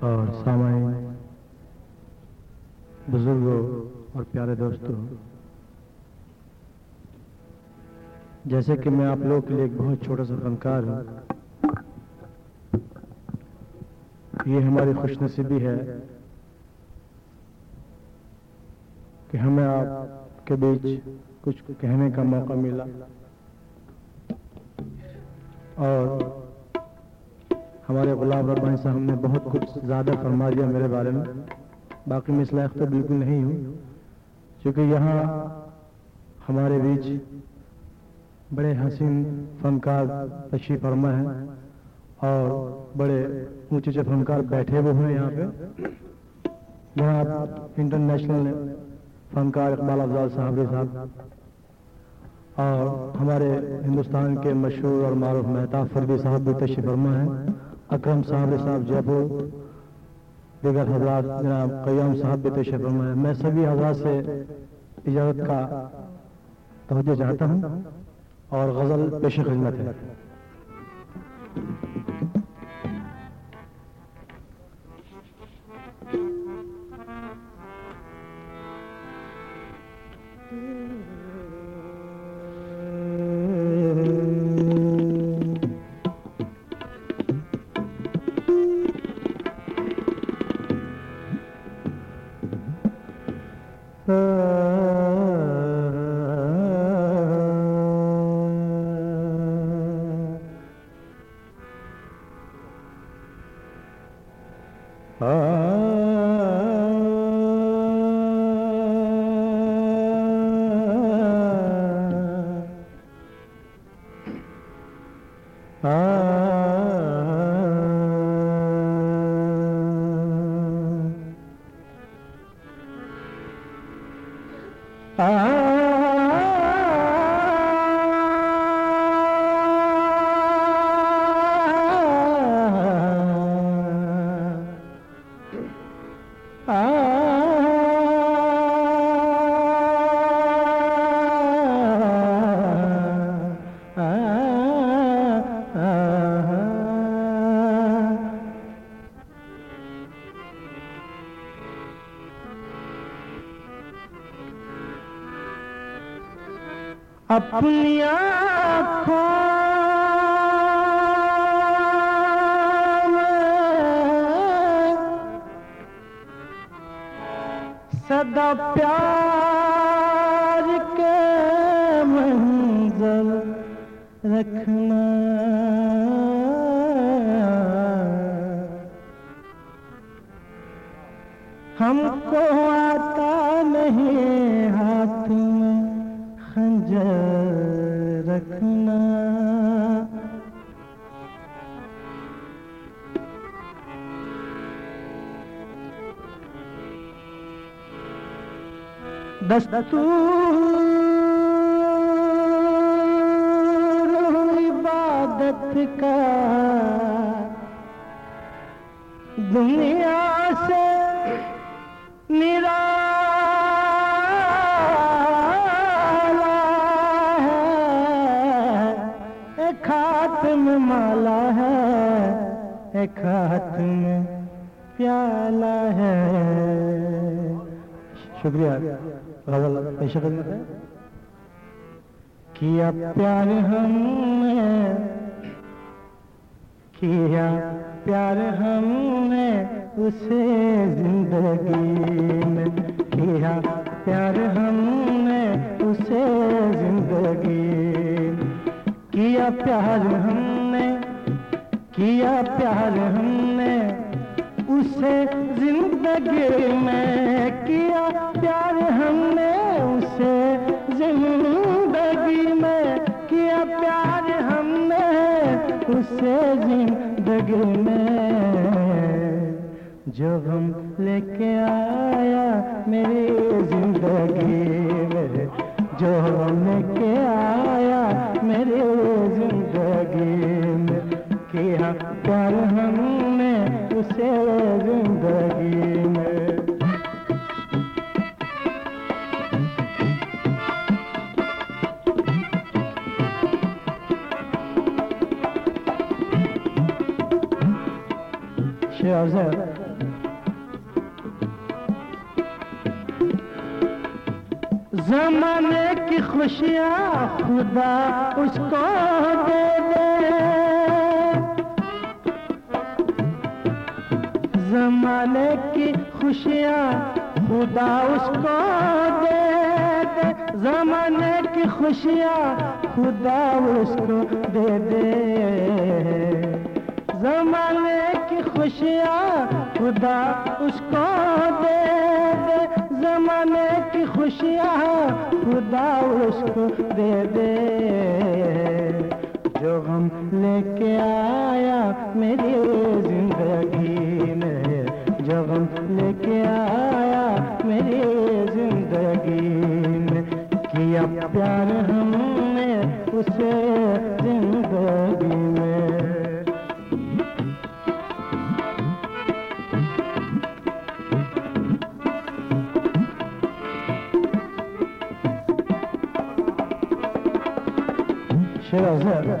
اور سامعین، بزرگوں اور پیارے دوستوں، جیسے کہ میں آپ لوگوں کے لیے ایک بہت چھوٹا سا فنکار ہوں، یہ ہماری خوش نصیبی ہے کہ ہمیں آپ کے بیچ کچھ کہنے کا موقع ملا اور ہمارے غلام ربانی صاحب نے بہت کچھ زیادہ فرما دیا میرے بارے میں۔ باقی میں اس لائق تو بالکل نہیں ہوں۔ کیونکہ یہاں ہمارے بیچ بڑے حسین فنکار تشریف فرما ہیں اور بڑے اونچے اونچے فنکار بیٹھے ہوئے ہیں یہاں پہ۔ یہاں انٹرنیشنل فنکار اقبال افضال صاحب صاحب اور ہمارے ہندوستان کے مشہور اور معروف مہتاب فردی صاحب بھی تشریف فرما ہیں۔ اکرم صاحب صاحب جے پور دیگر حضرات جناب قیام صاحب بھی تشریف فرمائے۔ میں سبھی حضرات سے اجازت کا توجہ چاہتا ہوں اور غزل پیش خدمت ہے۔ ہاں۔ اپنی آنکھوں صدا پیار کے منظر رکھنا دستور کیا پیار ہم نے کیا پیار ہم نے اسے زندگی میں کیا پیار ہم نے اسے زندگی کیا پیار ہم نے کیا پیار ہم نے اسے زندگی میں کیا پیار ہم نے اسے زندگی میں کیا پیار ہم نے اسے زندگی میں۔ جو ہم لے کے آیا میری زندگی میں۔ جو ہم لے کے آیا میری زندگی میں۔ کیا پیار ہم نے اسے زندگی میں ہے زمانے کی خوشیاں خدا اس کو دے دے۔ زمانے کی خوشیاں خدا اس کو دے دے۔ زمانے کی خوشیاں خدا اس کو دے دے۔ زمانے خوشیاں خدا اس کو دے دے، زمانے کی خوشیاں خدا اس کو دے دے۔ جو غم لے کے آیا میری زندگی میں، جو غم لے کے آیا میری زندگی میں، کیا پیار ہم نے اسے شیر خدا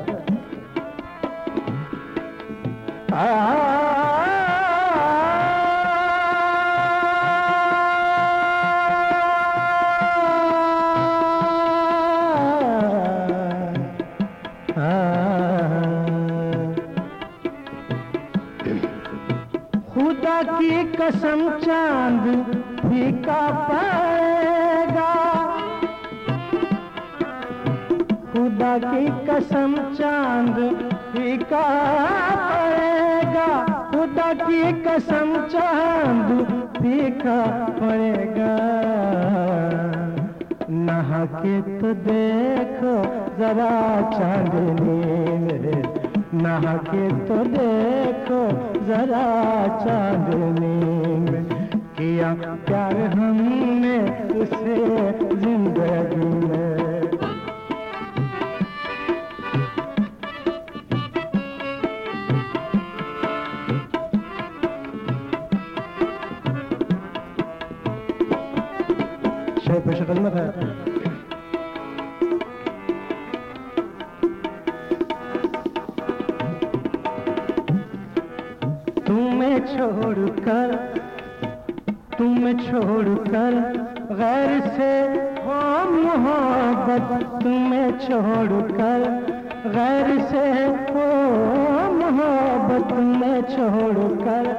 خدا کی قسم چاند پھیکا پڑے گا؟ خدا کی قسم چاند پھیکا پڑے گا؟ نہا کے تو دیکھو، ذرا چاندنی میں نہا کے تو دیکھو، ذرا چاندنی میں کیا پیار ہم نے اسے زندگی میں شاید خدمت ہے۔ تمہیں چھوڑ کر تم چھوڑ کر غیر سے ہو محبت، تمہیں چھوڑ کر غیر سے ہو محبت، تمہیں چھوڑ کر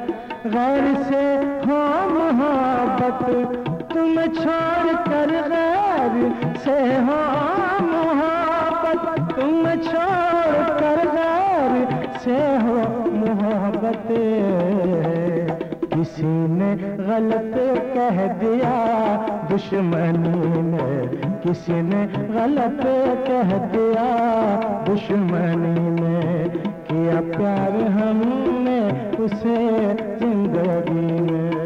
غیر سے ہو محبت۔ تم چھوڑ کر غیر سے ہو محبت، تم چھوڑ کر غیر سے ہو محبت۔ کسی نے غلط کہہ دیا دشمنی نے، کسی نے غلط کہہ دیا دشمنی نے۔ کیا پیار ہم نے اسے زندگی میں؟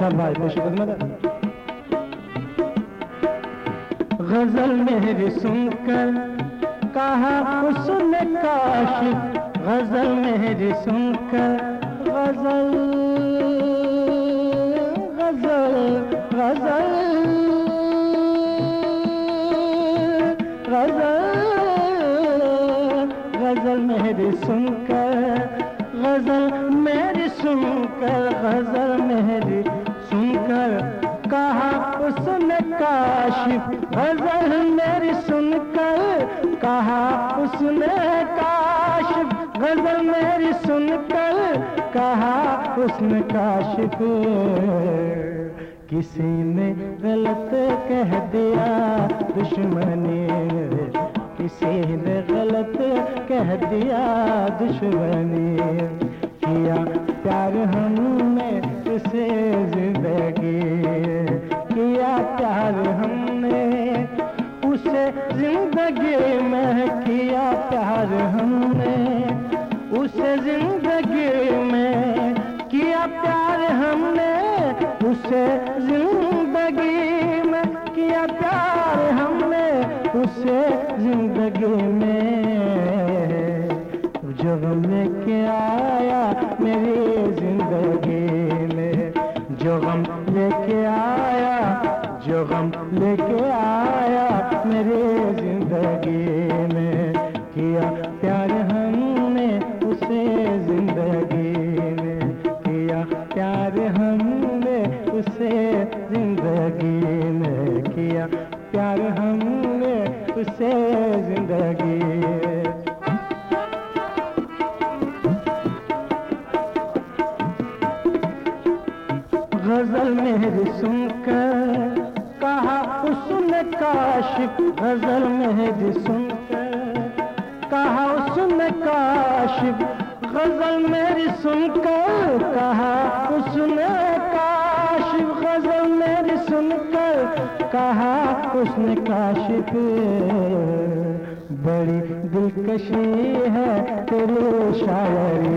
شمشاد بھائی پیش خدمت غزل میری سن کر کہا اس نے غزل میری سن کر غزل غزل غزل غزل غزل میری سن کر، غزل میری سن کر، غزل نے کاشف غزل میری سن کر کہا، اس نے کاشف کسی نے غلط کہہ دیا، دشمنی کسی نے غلط کہہ دیا، دشمنی کیا پیار ہم نے اسے زندگی کیا پیار ہم نے اسے زندگی میں زندگی میں کیا پیار ہم نے اسے زندگی میں کیا پیار ہم نے اسے زندگی میں جو غم لے کے آیا میری زندگی میں جو غم لے کے آیا جو غم لے کے آیا میری زندگی شاعری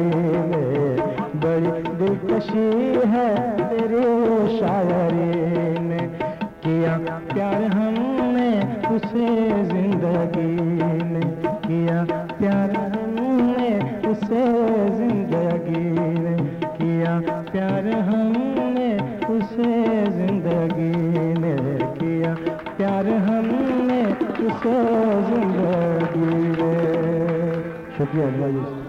میں بڑی دلکشی ہے تیری شاعری میں کیا پیار ہم نے اسے زندگی میں کیا پیار ہم نے اسے زندگی میں کیا پیار ہم نے اسے زندگی میں کیا پیار ہم نے اسے زندگی میں شکریہ اللہ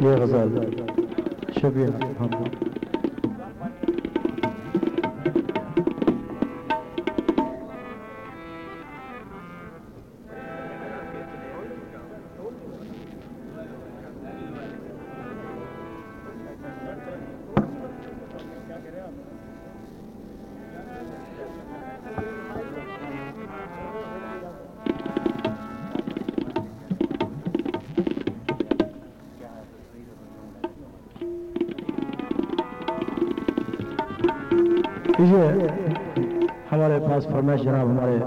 یہ غزل جی۔ شبیہ محمد یہ ہمارے پاس فرمائش جناب، ہمارے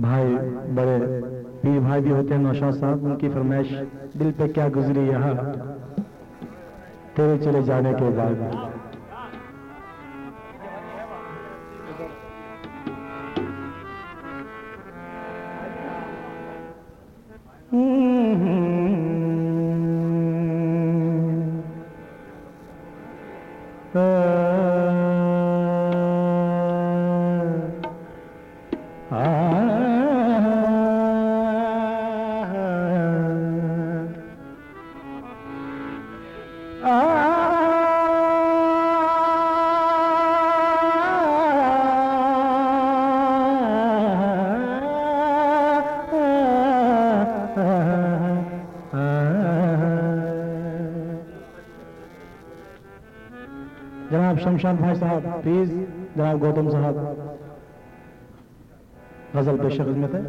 بھائی بڑے پیر بھائی بھی ہوتے ہیں، نوشاد صاحب، ان کی فرمائش دل پہ کیا گزری یہاں؟ تیرے چلے جانے کے بعد۔ جناب شمشان بھائی صاحب پلیز جناب گوتم صاحب، غزل پیش خدمت ہے۔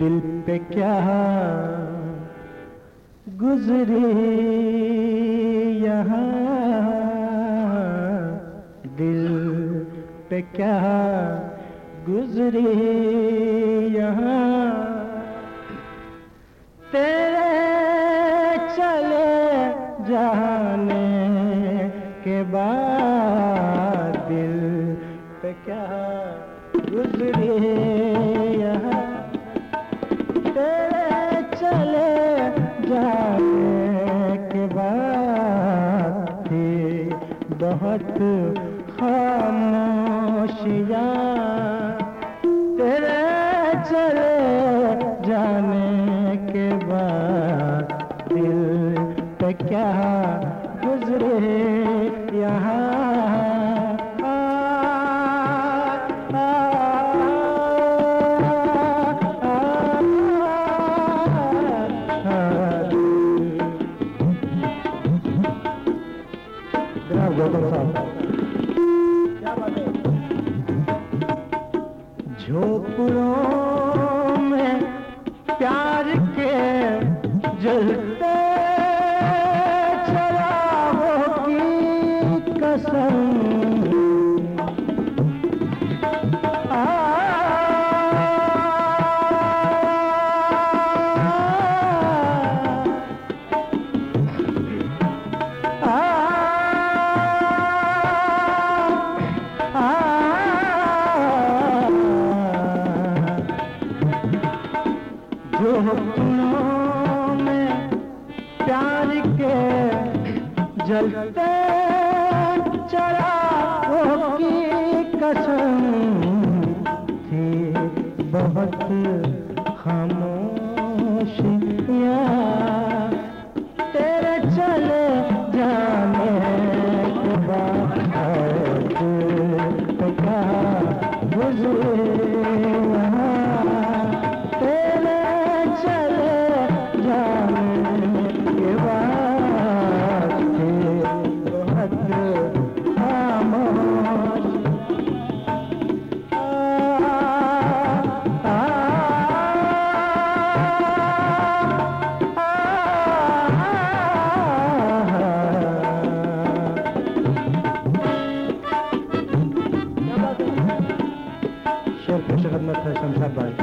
دل پہ کیا گزری یہاں؟ دل پہ کیا گزری یہاں؟ تیرے چلے جانے کے دل پہ کیا گزری یہاں؟ تیرے چلے جانے کے بعد تھی بہت خاموشیاں۔ تیرے چلے جانے کے بعد دل پہ کیا گزرے رہا میں پیار کے بہت ہم محمد فیصل صاحب بھائی۔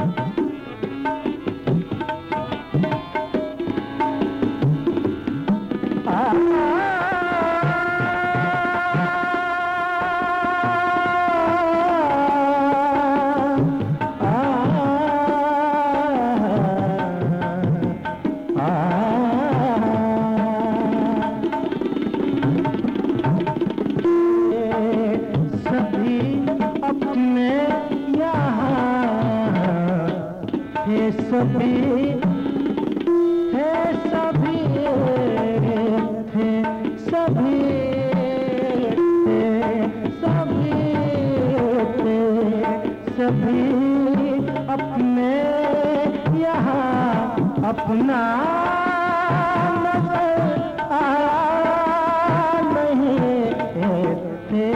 تھے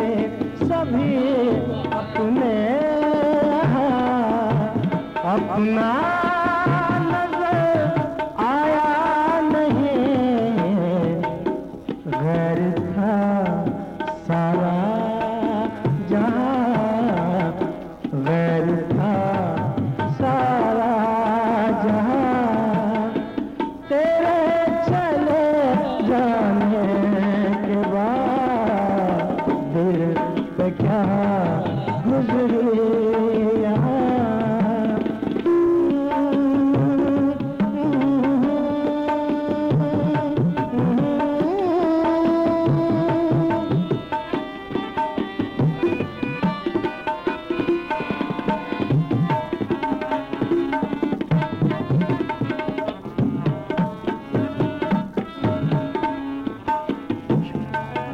سبھی اپنے اپنا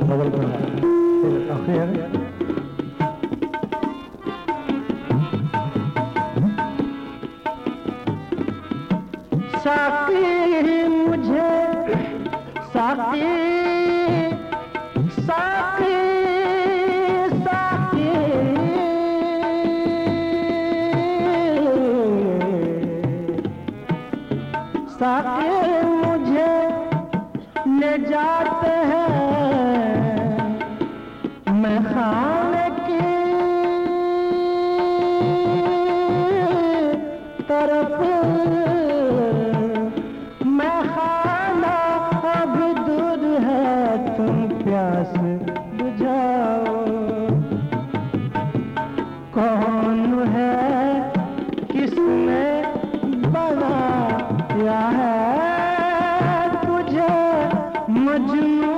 بغل میں ہے۔ پھر مجنون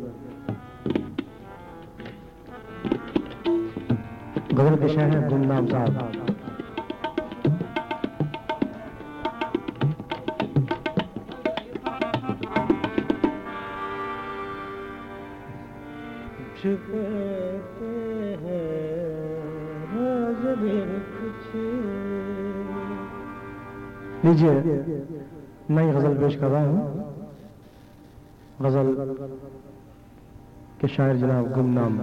پیش کر رہا ہوں۔ غزل کے شاعر جناب گم نام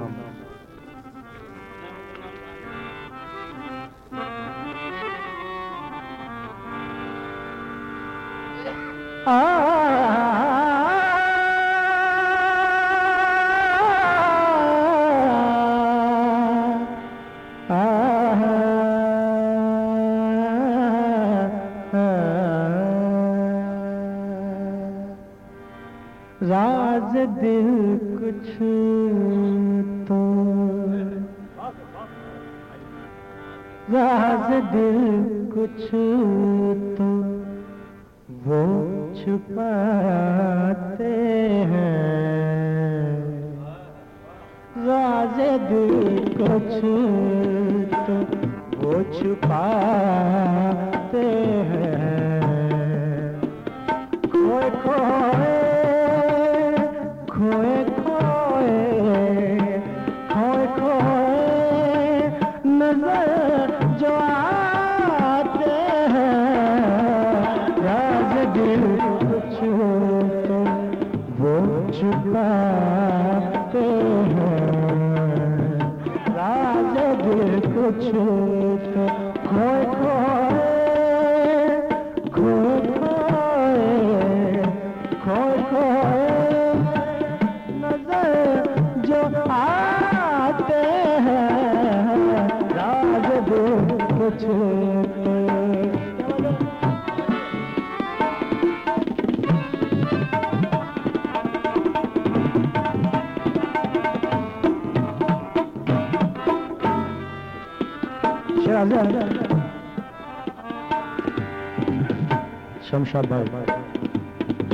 شمشاد بھائی۔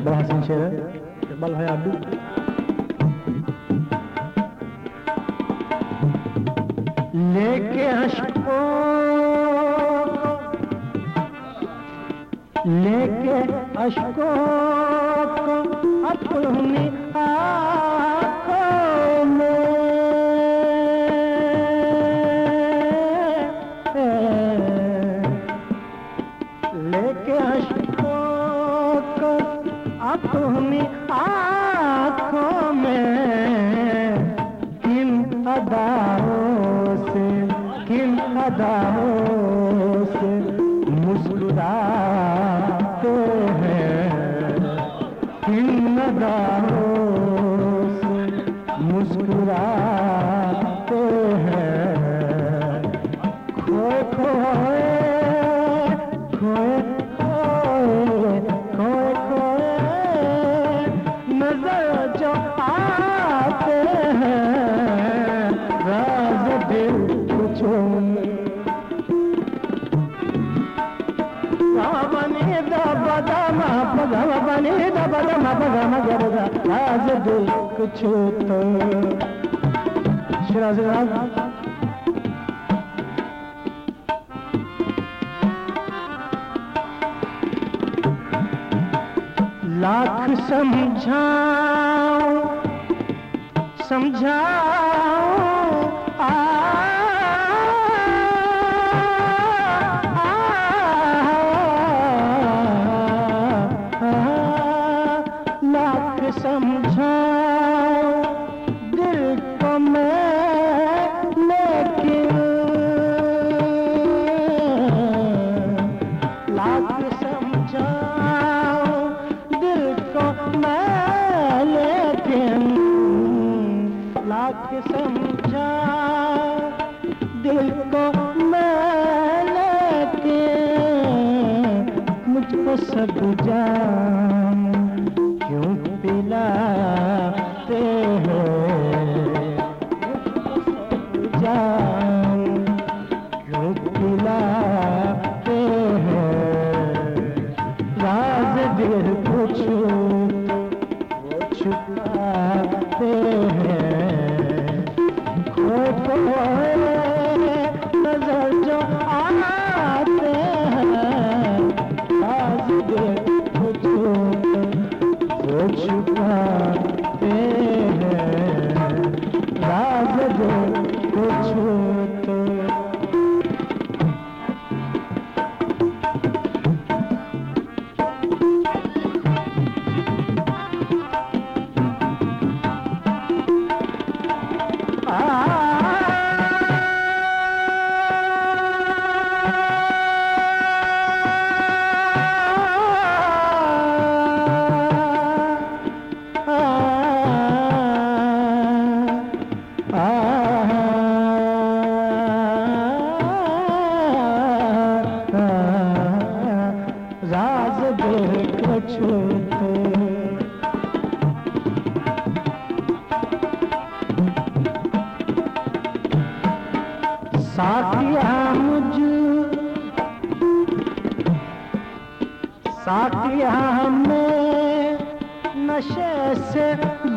بڑا حسین شعر ہے۔ اقبال بھائی آپ بھی لے کے اشکو لے کے اشکو اپنی آ شراز سمجھا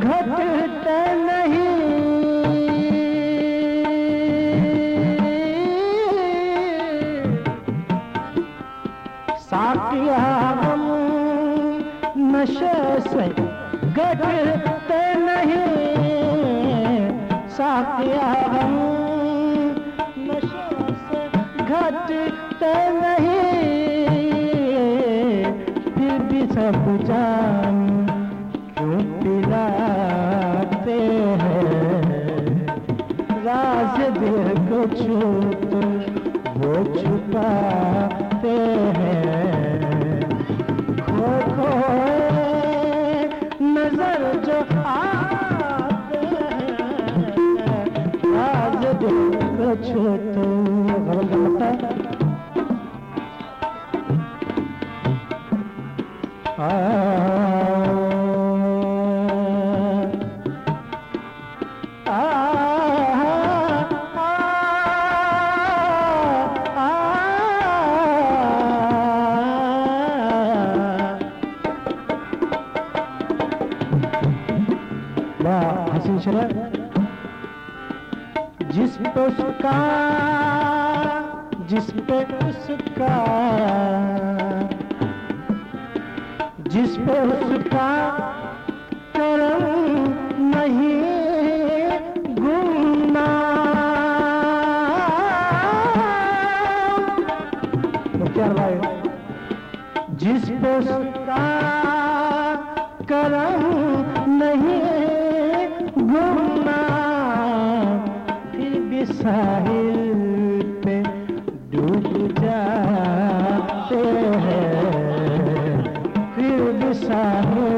گھٹتے نہیں نشے سے گٹتے نہیں ہم گھٹتے نہیں پھر بھی سب جان جاتے ہیں۔ نظر جو آتے ہیں۔ آج دل شاہ